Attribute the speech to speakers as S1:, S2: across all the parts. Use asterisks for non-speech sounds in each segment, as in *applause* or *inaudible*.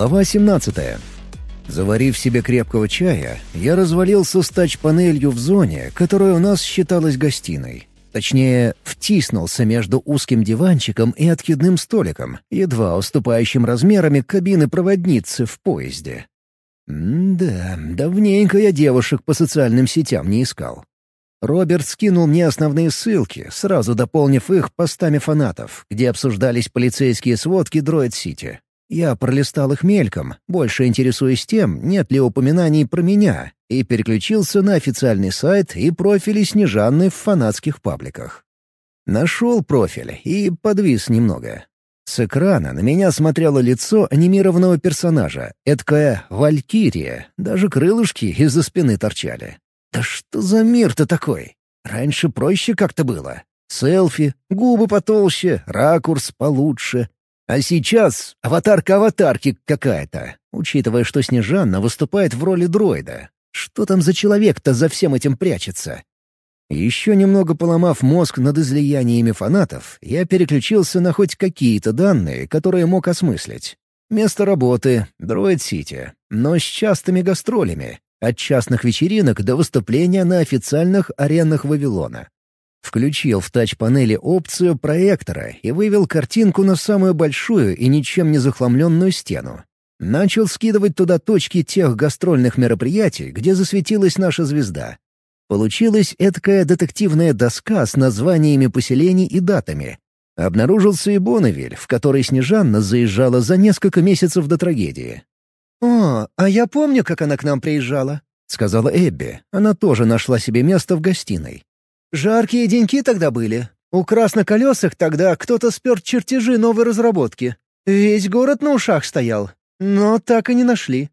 S1: Глава 17. Заварив себе крепкого чая, я развалился с тач-панелью в зоне, которая у нас считалась гостиной. Точнее, втиснулся между узким диванчиком и откидным столиком, едва уступающим размерами кабины проводницы в поезде. М-да, давненько я девушек по социальным сетям не искал. Роберт скинул мне основные ссылки, сразу дополнив их постами фанатов, где обсуждались полицейские сводки Дроид-Сити. Я пролистал их мельком, больше интересуясь тем, нет ли упоминаний про меня, и переключился на официальный сайт и профили Снежанны в фанатских пабликах. Нашел профиль и подвис немного. С экрана на меня смотрело лицо анимированного персонажа, эдкая валькирия, даже крылышки из-за спины торчали. Да что за мир-то такой? Раньше проще как-то было. Селфи, губы потолще, ракурс получше. А сейчас аватарка аватарки какая-то, учитывая, что Снежанна выступает в роли дроида. Что там за человек-то за всем этим прячется? Еще немного поломав мозг над излияниями фанатов, я переключился на хоть какие-то данные, которые мог осмыслить. Место работы — Дроид-Сити, но с частыми гастролями, от частных вечеринок до выступления на официальных аренах Вавилона. Включил в тач-панели опцию проектора и вывел картинку на самую большую и ничем не захламленную стену. Начал скидывать туда точки тех гастрольных мероприятий, где засветилась наша звезда. Получилась эткая детективная доска с названиями поселений и датами. Обнаружился и Бонневиль, в который Снежанна заезжала за несколько месяцев до трагедии.
S2: «О, а я помню, как она к нам приезжала», —
S1: сказала Эбби. Она тоже нашла себе место в гостиной.
S2: Жаркие деньки тогда были. У красноколесых тогда кто-то спер чертежи новой разработки. Весь город на ушах стоял. Но так и не нашли.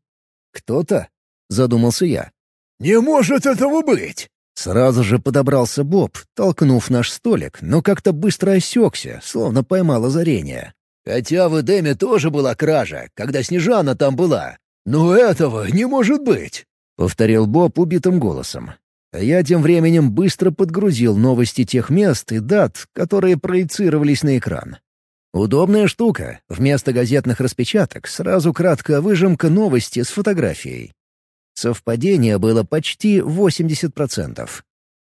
S1: «Кто-то?» — задумался я.
S3: «Не может этого быть!»
S1: Сразу же подобрался Боб, толкнув наш столик, но как-то быстро осекся, словно поймал озарение.
S3: «Хотя в Эдеме тоже была кража, когда Снежана там была. Но этого не может быть!»
S1: — повторил Боб убитым голосом. А я тем временем быстро подгрузил новости тех мест и дат, которые проецировались на экран. Удобная штука. Вместо газетных распечаток сразу краткая выжимка новости с фотографией. Совпадение было почти 80%.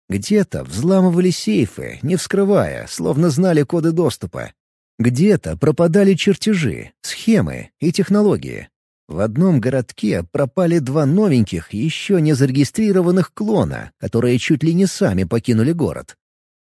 S1: Где-то взламывали сейфы, не вскрывая, словно знали коды доступа. Где-то пропадали чертежи, схемы и технологии. В одном городке пропали два новеньких, еще не зарегистрированных клона, которые чуть ли не сами покинули город.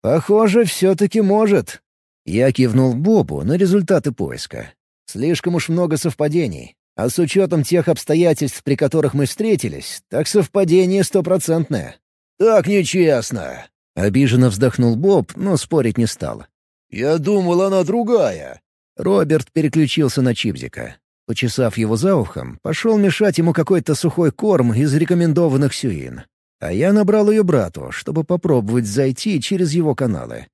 S1: «Похоже, все-таки может». Я кивнул Бобу на результаты поиска. Слишком уж много совпадений. А с учетом тех обстоятельств, при которых мы встретились, так совпадение стопроцентное.
S3: «Так нечестно!»
S1: — обиженно вздохнул Боб, но спорить не стал.
S3: «Я думал, она другая».
S1: Роберт переключился на Чипзика. Почесав его за ухом, пошел мешать ему какой-то сухой корм из рекомендованных сюин. А я набрал ее брату, чтобы попробовать зайти через его каналы.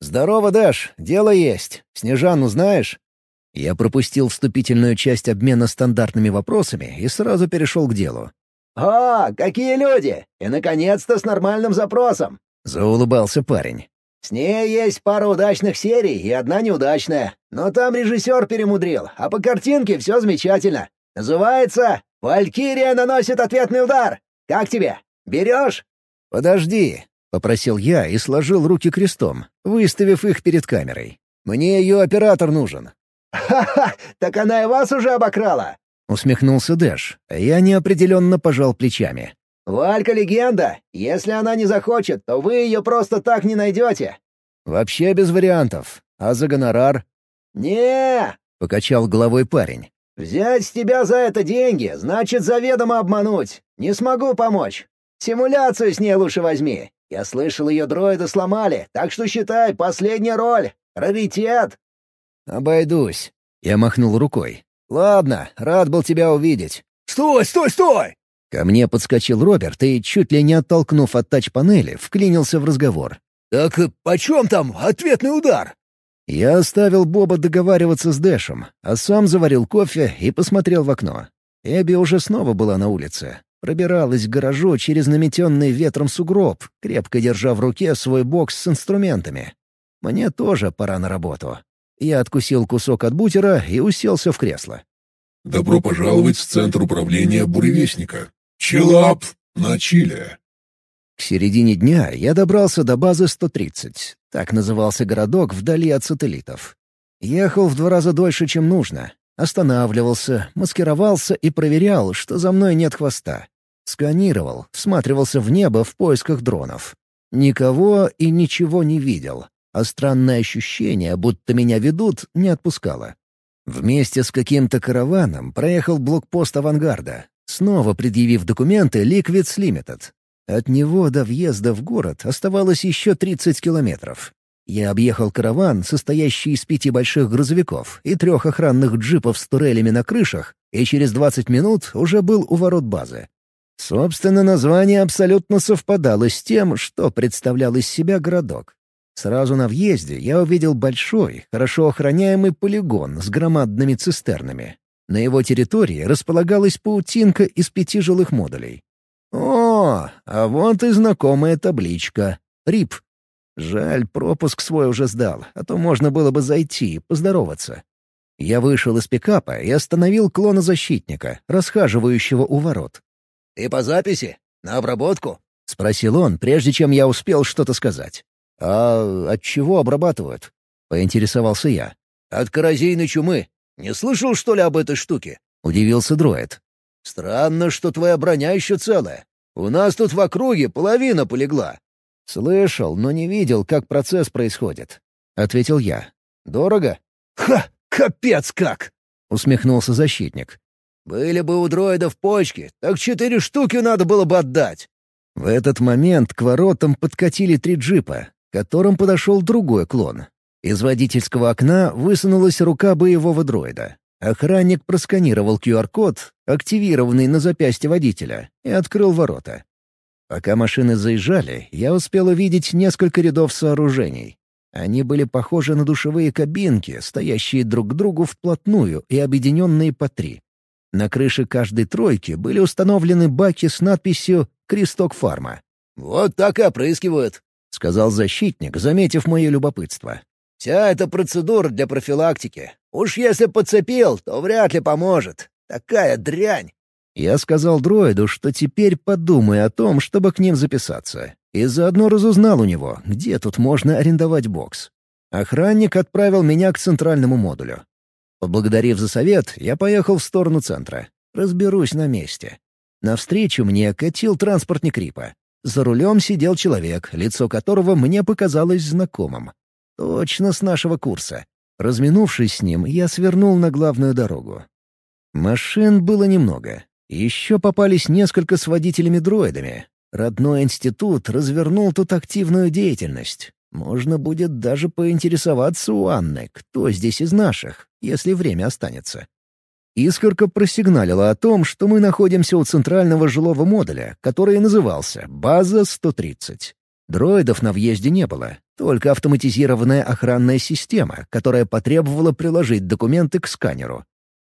S1: «Здорово, Дэш, дело есть. Снежану знаешь?» Я пропустил вступительную часть обмена стандартными вопросами и сразу перешел к делу.
S4: «О, какие люди! И, наконец-то, с нормальным запросом!»
S1: — заулыбался парень.
S4: С ней есть пара удачных серий и одна неудачная. Но там режиссер перемудрил, а по картинке все замечательно. Называется «Валькирия наносит ответный удар». Как тебе? Берешь?»
S1: «Подожди», — попросил я и сложил руки крестом, выставив их перед камерой. «Мне ее оператор нужен».
S4: «Ха-ха! Так она и вас уже обокрала!»
S1: — усмехнулся Дэш, а я неопределенно пожал плечами.
S4: «Валька — легенда. Если она не захочет, то вы ее просто так не найдете».
S1: «Вообще без вариантов. А за гонорар?»
S4: не
S1: покачал головой парень.
S4: «Взять с тебя за это деньги, значит заведомо обмануть. Не смогу помочь. Симуляцию с ней лучше возьми. Я слышал, ее дроиды сломали, так что считай, последняя роль. Раритет».
S1: «Обойдусь», — я махнул рукой. «Ладно, рад был тебя увидеть».
S3: «Стой, стой, стой!»
S1: Ко мне подскочил Роберт и, чуть ли не оттолкнув от тач-панели, вклинился в разговор.
S3: «Так почем там ответный удар?»
S1: Я оставил Боба договариваться с Дэшем, а сам заварил кофе и посмотрел в окно. Эбби уже снова была на улице. Пробиралась к гаражу через наметенный ветром сугроб, крепко держа в руке свой бокс с инструментами. Мне тоже пора на работу. Я откусил кусок от бутера и уселся в кресло.
S5: Добро пожаловать в Центр управления Буревестника. Челап на Чиле.
S1: К середине дня я добрался до базы 130. Так назывался городок вдали от сателлитов. Ехал в два раза дольше, чем нужно. Останавливался, маскировался и проверял, что за мной нет хвоста. Сканировал, всматривался в небо в поисках дронов. Никого и ничего не видел, а странное ощущение, будто меня ведут, не отпускало. Вместе с каким-то караваном проехал блокпост авангарда, снова предъявив документы Liquids Limited. От него до въезда в город оставалось еще 30 километров. Я объехал караван, состоящий из пяти больших грузовиков и трех охранных джипов с турелями на крышах, и через 20 минут уже был у ворот базы. Собственно, название абсолютно совпадало с тем, что представлял из себя городок. Сразу на въезде я увидел большой, хорошо охраняемый полигон с громадными цистернами. На его территории располагалась паутинка из пяти жилых модулей. О, а вот и знакомая табличка. РИП. Жаль, пропуск свой уже сдал, а то можно было бы зайти поздороваться. Я вышел из пикапа и остановил клона защитника, расхаживающего у ворот.
S3: «Ты по записи? На обработку?»
S1: — спросил он, прежде чем я успел что-то сказать. «А от чего обрабатывают?» — поинтересовался я.
S3: «От коррозийной чумы. Не слышал, что ли, об этой штуке?»
S1: — удивился дроид.
S3: «Странно, что твоя броня еще целая. У нас тут в округе половина полегла».
S1: «Слышал, но не видел, как процесс происходит», — ответил я. «Дорого?»
S3: «Ха! Капец как!»
S1: — усмехнулся защитник.
S3: «Были бы у дроидов почки, так четыре штуки надо было бы отдать».
S1: В этот момент к воротам подкатили три джипа, которым подошел другой клон. Из водительского окна высунулась рука боевого дроида. Охранник просканировал QR-код, активированный на запястье водителя, и открыл ворота. Пока машины заезжали, я успел увидеть несколько рядов сооружений. Они были похожи на душевые кабинки, стоящие друг к другу вплотную и объединенные по три. На крыше каждой тройки были установлены баки с надписью «Кресток фарма».
S3: «Вот так и опрыскивают», —
S1: сказал защитник, заметив мое любопытство.
S3: «Вся эта процедура для профилактики. Уж если подцепил, то вряд ли поможет. Такая дрянь!»
S1: Я сказал дроиду, что теперь подумай о том, чтобы к ним записаться, и заодно разузнал у него, где тут можно арендовать бокс. Охранник отправил меня к центральному модулю. Поблагодарив за совет, я поехал в сторону центра. Разберусь на месте. Навстречу мне катил транспортник Рипа. За рулем сидел человек, лицо которого мне показалось знакомым. Точно с нашего курса. Разминувшись с ним, я свернул на главную дорогу. Машин было немного. Еще попались несколько с водителями-дроидами. Родной институт развернул тут активную деятельность. Можно будет даже поинтересоваться у Анны, кто здесь из наших, если время останется. Искорка просигналила о том, что мы находимся у центрального жилого модуля, который назывался «База 130». Дроидов на въезде не было, только автоматизированная охранная система, которая потребовала приложить документы к сканеру.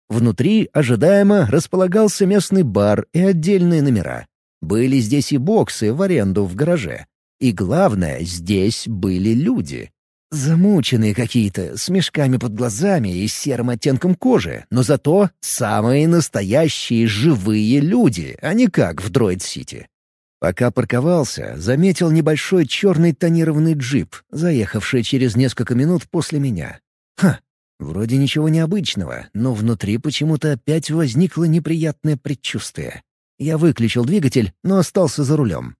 S1: Внутри, ожидаемо, располагался местный бар и отдельные номера. Были здесь и боксы в аренду в гараже. И главное, здесь были люди. Замученные какие-то, с мешками под глазами и серым оттенком кожи, но зато самые настоящие живые люди, а не как в Дроид-Сити. Пока парковался, заметил небольшой черный тонированный джип, заехавший через несколько минут после меня. Ха, вроде ничего необычного, но внутри почему-то опять возникло неприятное предчувствие. Я выключил двигатель, но остался за рулем.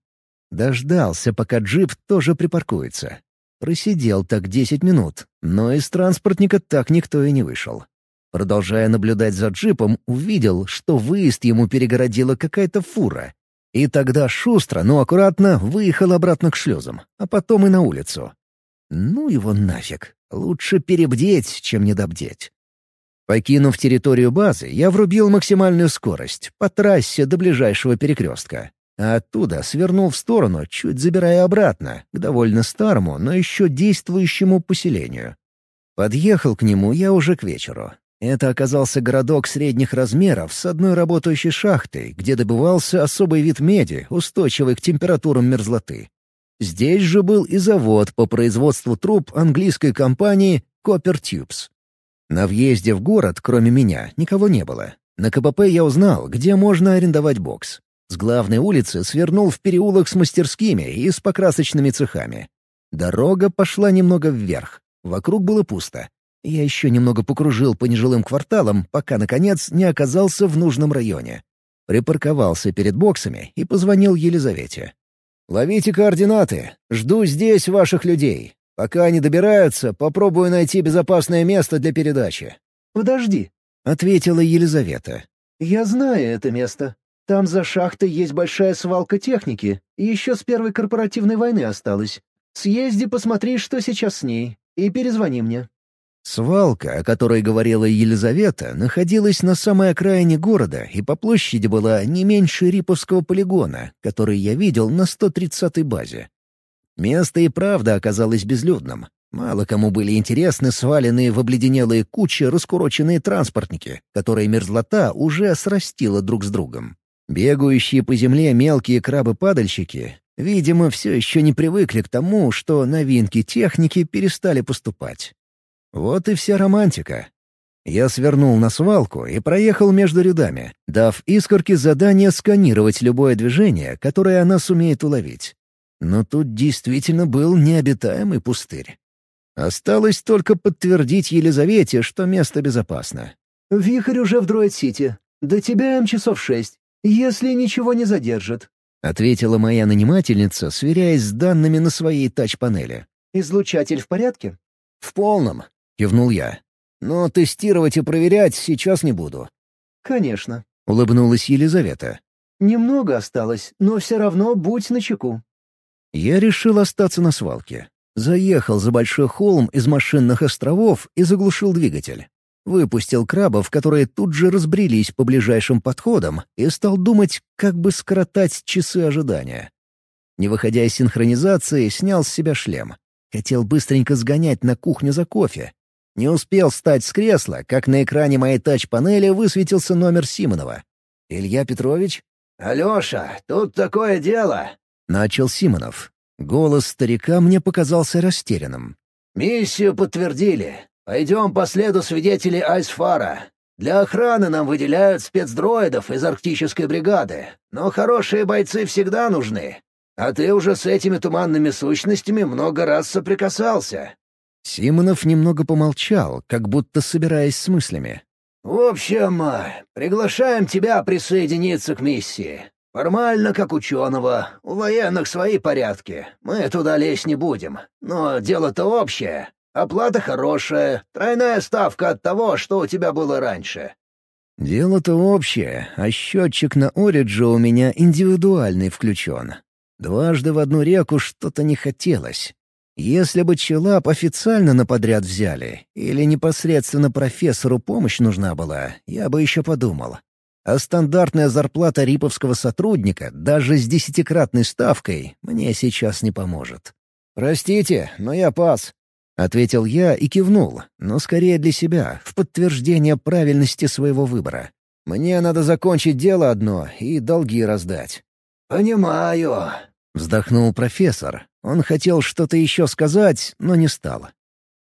S1: Дождался, пока джип тоже припаркуется. Просидел так десять минут, но из транспортника так никто и не вышел. Продолжая наблюдать за джипом, увидел, что выезд ему перегородила какая-то фура. И тогда шустро, но аккуратно выехал обратно к шлюзам, а потом и на улицу. Ну его нафиг. Лучше перебдеть, чем недобдеть. Покинув территорию базы, я врубил максимальную скорость по трассе до ближайшего перекрестка а оттуда свернул в сторону, чуть забирая обратно, к довольно старому, но еще действующему поселению. Подъехал к нему я уже к вечеру. Это оказался городок средних размеров с одной работающей шахтой, где добывался особый вид меди, устойчивый к температурам мерзлоты. Здесь же был и завод по производству труб английской компании Copper Tubes. На въезде в город, кроме меня, никого не было. На КПП я узнал, где можно арендовать бокс. С главной улицы свернул в переулок с мастерскими и с покрасочными цехами. Дорога пошла немного вверх. Вокруг было пусто. Я еще немного покружил по нежилым кварталам, пока, наконец, не оказался в нужном районе. Припарковался перед боксами и позвонил Елизавете. «Ловите координаты. Жду здесь ваших людей. Пока они добираются, попробую найти безопасное место для передачи».
S2: «Подожди», — ответила Елизавета. «Я знаю это место. Там за шахтой есть большая свалка техники, еще с первой корпоративной войны осталось. Съезди, посмотри, что сейчас с ней, и перезвони мне».
S1: Свалка, о которой говорила Елизавета, находилась на самой окраине города и по площади была не меньше Риповского полигона, который я видел на 130-й базе. Место и правда оказалось безлюдным. Мало кому были интересны сваленные в обледенелые кучи раскуроченные транспортники, которые мерзлота уже срастила друг с другом. Бегающие по земле мелкие крабы-падальщики, видимо, все еще не привыкли к тому, что новинки техники перестали поступать. Вот и вся романтика. Я свернул на свалку и проехал между рядами, дав искорке задание сканировать любое движение, которое она сумеет уловить. Но тут действительно был необитаемый пустырь. Осталось только подтвердить Елизавете, что место безопасно.
S2: «Вихрь уже в Дроид-Сити. До тебя им часов шесть, если ничего не задержит», —
S1: ответила моя нанимательница, сверяясь с данными на своей тач-панели.
S2: «Излучатель в порядке?»
S1: «В полном. — кивнул я. «Но тестировать и проверять сейчас не буду».
S2: «Конечно», —
S1: улыбнулась Елизавета.
S2: «Немного осталось, но все равно будь начеку».
S1: Я решил остаться на свалке. Заехал за большой холм из машинных островов и заглушил двигатель. Выпустил крабов, которые тут же разбрелись по ближайшим подходам, и стал думать, как бы скоротать часы ожидания. Не выходя из синхронизации, снял с себя шлем. Хотел быстренько сгонять на кухню за кофе, не успел встать с кресла, как на экране моей тач-панели высветился номер Симонова. «Илья Петрович?»
S3: «Алеша, тут такое дело!»
S1: — начал Симонов. Голос старика мне показался растерянным.
S3: «Миссию подтвердили. Пойдем по следу свидетелей Айсфара. Для охраны нам выделяют спецдроидов из арктической бригады, но хорошие бойцы всегда нужны. А ты уже с этими туманными сущностями много раз соприкасался.
S1: Симонов немного помолчал, как будто собираясь с мыслями.
S3: «В общем, приглашаем тебя присоединиться к миссии. Формально, как ученого. У военных свои порядки. Мы туда лезть не будем. Но дело-то общее. Оплата хорошая, тройная ставка от того, что у тебя было раньше».
S1: «Дело-то общее, а счетчик на Ориджо у меня индивидуальный включен. Дважды в одну реку что-то не хотелось. Если бы Челап официально на подряд взяли, или непосредственно профессору помощь нужна была, я бы еще подумал. А стандартная зарплата риповского сотрудника, даже с десятикратной ставкой, мне сейчас не поможет. «Простите, но я пас», — ответил я и кивнул, но скорее для себя, в подтверждение правильности своего выбора. «Мне надо закончить дело одно и долги раздать».
S3: «Понимаю», —
S1: вздохнул профессор, он хотел что-то еще сказать, но не стал.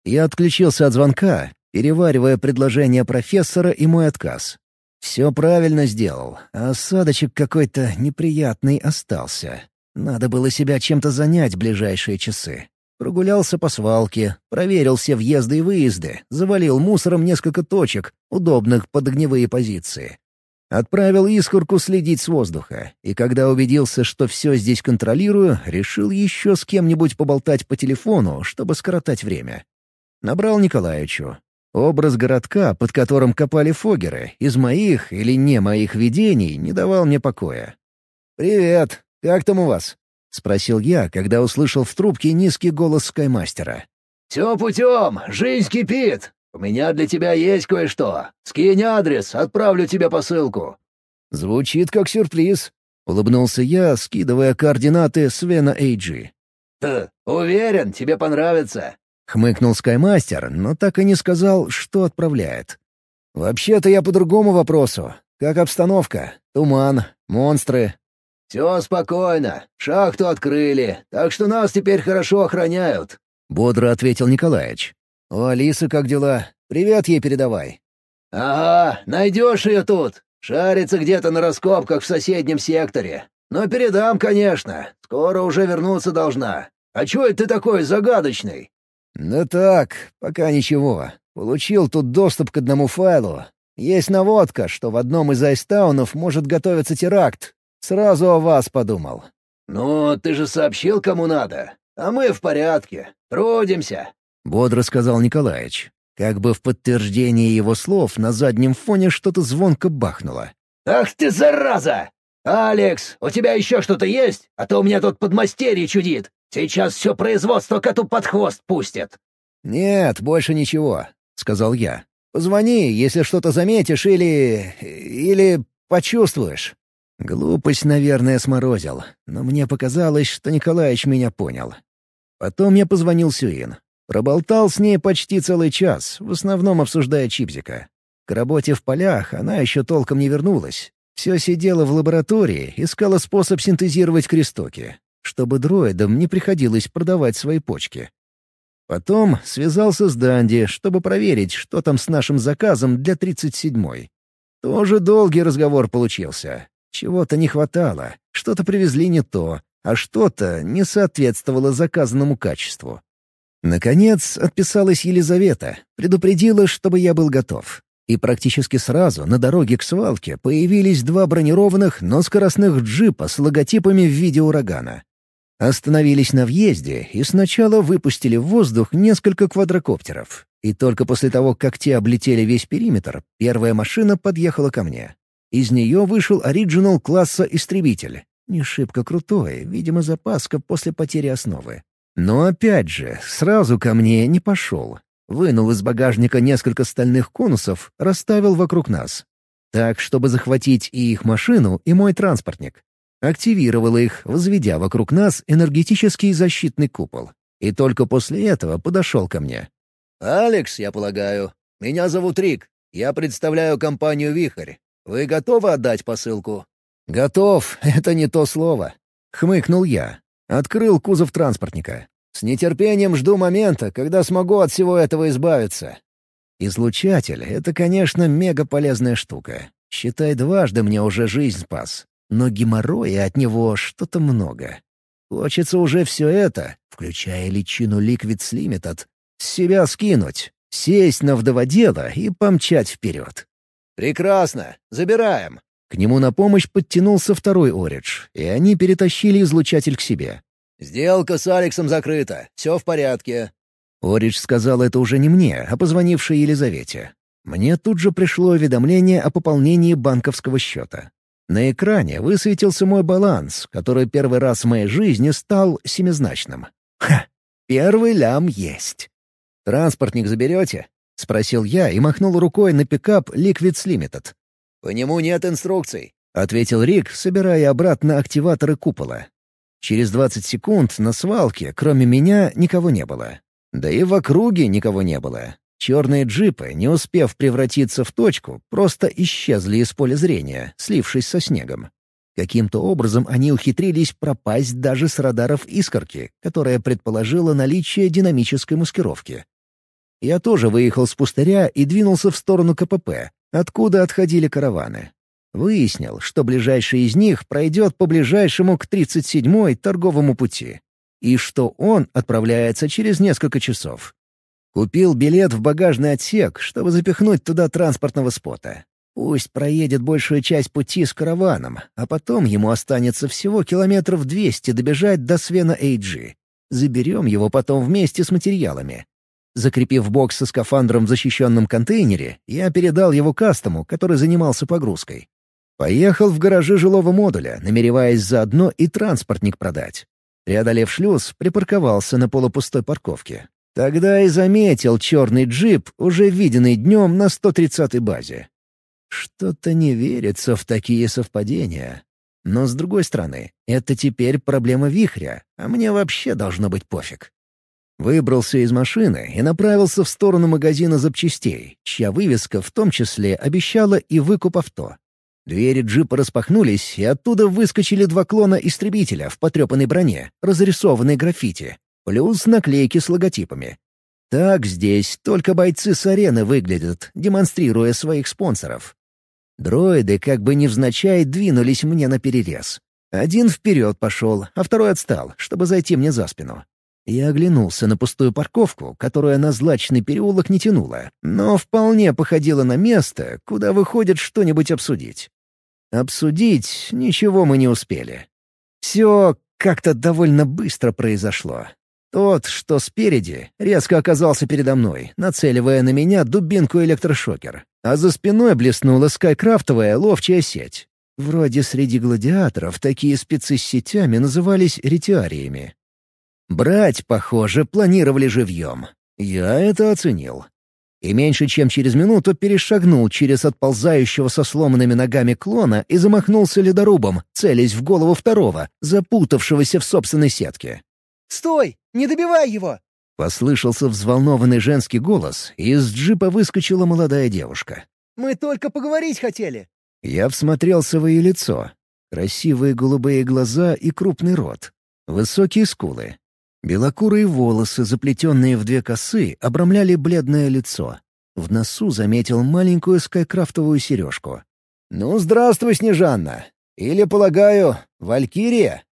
S1: Я отключился от звонка, переваривая предложение профессора и мой отказ. Все правильно сделал, а осадочек какой-то неприятный остался. Надо было себя чем-то занять ближайшие часы. Прогулялся по свалке, проверил все въезды и выезды, завалил мусором несколько точек, удобных под огневые позиции. Отправил искорку следить с воздуха, и когда убедился, что все здесь контролирую, решил еще с кем-нибудь поболтать по телефону, чтобы скоротать время. Набрал Николаевичу. Образ городка, под которым копали фогеры, из моих или не моих видений, не давал мне покоя. «Привет! Как там у вас?» — спросил я, когда услышал в трубке низкий голос скаймастера.
S3: «Все путем! Жизнь кипит! У меня для тебя есть кое-что. Скинь адрес, отправлю тебе посылку».
S1: «Звучит как сюрприз», — улыбнулся я, скидывая координаты Свена Эйджи.
S3: «Уверен, тебе понравится», —
S1: хмыкнул Скаймастер, но так и не сказал, что отправляет. «Вообще-то я по другому вопросу. Как обстановка? Туман, монстры?»
S3: «Все спокойно. Шахту открыли, так что нас теперь хорошо охраняют», —
S1: бодро ответил Николаевич. «У Алисы как дела? Привет ей передавай».
S3: «Ага, найдешь ее тут. Шарится где-то на раскопках в соседнем секторе. Но передам, конечно. Скоро уже вернуться должна. А чё это ты такой загадочный?»
S1: «Да так, пока ничего. Получил тут доступ к одному файлу. Есть наводка, что в одном из айстаунов может готовиться теракт. Сразу о вас подумал».
S3: «Ну, ты же сообщил, кому надо. А мы в порядке. Трудимся», —
S1: бодро сказал Николаевич. Как бы в подтверждение его слов на заднем фоне что-то звонко бахнуло.
S3: «Ах ты, зараза! Алекс, у тебя еще что-то есть? А то у меня тут подмастерье чудит. Сейчас все производство коту под хвост пустят».
S1: «Нет, больше ничего», — сказал я. «Позвони, если что-то заметишь или... или почувствуешь». Глупость, наверное, сморозил, но мне показалось, что Николаевич меня понял. Потом я позвонил Сюин. Проболтал с ней почти целый час, в основном обсуждая Чипзика. К работе в полях она еще толком не вернулась. Все сидела в лаборатории, искала способ синтезировать крестоки, чтобы дроидам не приходилось продавать свои почки. Потом связался с Данди, чтобы проверить, что там с нашим заказом для 37-й. Тоже долгий разговор получился. Чего-то не хватало, что-то привезли не то, а что-то не соответствовало заказанному качеству. Наконец отписалась Елизавета, предупредила, чтобы я был готов. И практически сразу на дороге к свалке появились два бронированных, но скоростных джипа с логотипами в виде урагана. Остановились на въезде и сначала выпустили в воздух несколько квадрокоптеров. И только после того, как те облетели весь периметр, первая машина подъехала ко мне. Из нее вышел оригинал класса «Истребитель». Не шибко крутой, видимо, запаска после потери основы. Но опять же, сразу ко мне не пошел. Вынул из багажника несколько стальных конусов, расставил вокруг нас. Так, чтобы захватить и их машину, и мой транспортник. Активировал их, возведя вокруг нас энергетический защитный купол. И только после этого подошел ко мне. «Алекс, я полагаю. Меня зовут Рик. Я представляю компанию «Вихрь». Вы готовы отдать посылку?» «Готов. *laughs* Это не то слово». Хмыкнул я. Открыл кузов транспортника. С нетерпением жду момента, когда смогу от всего этого избавиться. Излучатель — это, конечно, мега полезная штука. Считай, дважды мне уже жизнь спас. Но геморроя от него что-то много. Хочется уже все это, включая личину Liquids Limited, с себя скинуть, сесть на вдоводела и помчать вперед. «Прекрасно! Забираем!» К нему на помощь подтянулся второй Оридж, и они перетащили излучатель к себе. «Сделка с Алексом закрыта. Все в порядке». Оридж сказал это уже не мне, а позвонившей Елизавете. Мне тут же пришло уведомление о пополнении банковского счета. На экране высветился мой баланс, который первый раз в моей жизни стал семизначным. Ха! Первый лям есть. «Транспортник заберете?» — спросил я и махнул рукой на пикап Liquids Limited. «По нему нет инструкций», — ответил Рик, собирая обратно активаторы купола. Через 20 секунд на свалке, кроме меня, никого не было. Да и в округе никого не было. Черные джипы, не успев превратиться в точку, просто исчезли из поля зрения, слившись со снегом. Каким-то образом они ухитрились пропасть даже с радаров «Искорки», которая предположила наличие динамической маскировки. Я тоже выехал с пустыря и двинулся в сторону КПП, откуда отходили караваны. Выяснил, что ближайший из них пройдет по ближайшему к 37-й торговому пути, и что он отправляется через несколько часов. Купил билет в багажный отсек, чтобы запихнуть туда транспортного спота. Пусть проедет большую часть пути с караваном, а потом ему останется всего километров 200 добежать до Свена Эйджи. Заберем его потом вместе с материалами. Закрепив бокс со скафандром в защищенном контейнере, я передал его кастому, который занимался погрузкой. Поехал в гаражи жилого модуля, намереваясь заодно и транспортник продать. Преодолев шлюз, припарковался на полупустой парковке. Тогда и заметил черный джип, уже виденный днем на 130-й базе. Что-то не верится в такие совпадения. Но, с другой стороны, это теперь проблема вихря, а мне вообще должно быть пофиг. Выбрался из машины и направился в сторону магазина запчастей, чья вывеска в том числе обещала и выкуп авто. Двери джипа распахнулись, и оттуда выскочили два клона истребителя в потрепанной броне, разрисованной граффити, плюс наклейки с логотипами. Так здесь только бойцы с арены выглядят, демонстрируя своих спонсоров. Дроиды как бы невзначай двинулись мне на перерез. Один вперед пошел, а второй отстал, чтобы зайти мне за спину. Я оглянулся на пустую парковку, которая на злачный переулок не тянула, но вполне походила на место, куда выходит что-нибудь обсудить. Обсудить ничего мы не успели. Все как-то довольно быстро произошло. Тот, что спереди, резко оказался передо мной, нацеливая на меня дубинку электрошокер, а за спиной блеснула скайкрафтовая ловчая сеть. Вроде среди гладиаторов такие спецы с сетями назывались ретиариями. Брать, похоже, планировали живьем. Я это оценил. И меньше чем через минуту перешагнул через отползающего со сломанными ногами клона и замахнулся ледорубом, целясь в голову второго, запутавшегося в собственной сетке.
S2: «Стой! Не добивай его!»
S1: Послышался взволнованный женский голос, и из джипа выскочила молодая девушка.
S2: «Мы только поговорить хотели!»
S1: Я всмотрелся в ее лицо. Красивые голубые глаза и крупный рот. Высокие скулы. Белокурые волосы, заплетенные в две косы, обрамляли бледное лицо. В носу заметил маленькую скайкрафтовую сережку. «Ну, здравствуй, Снежанна! Или, полагаю, Валькирия?»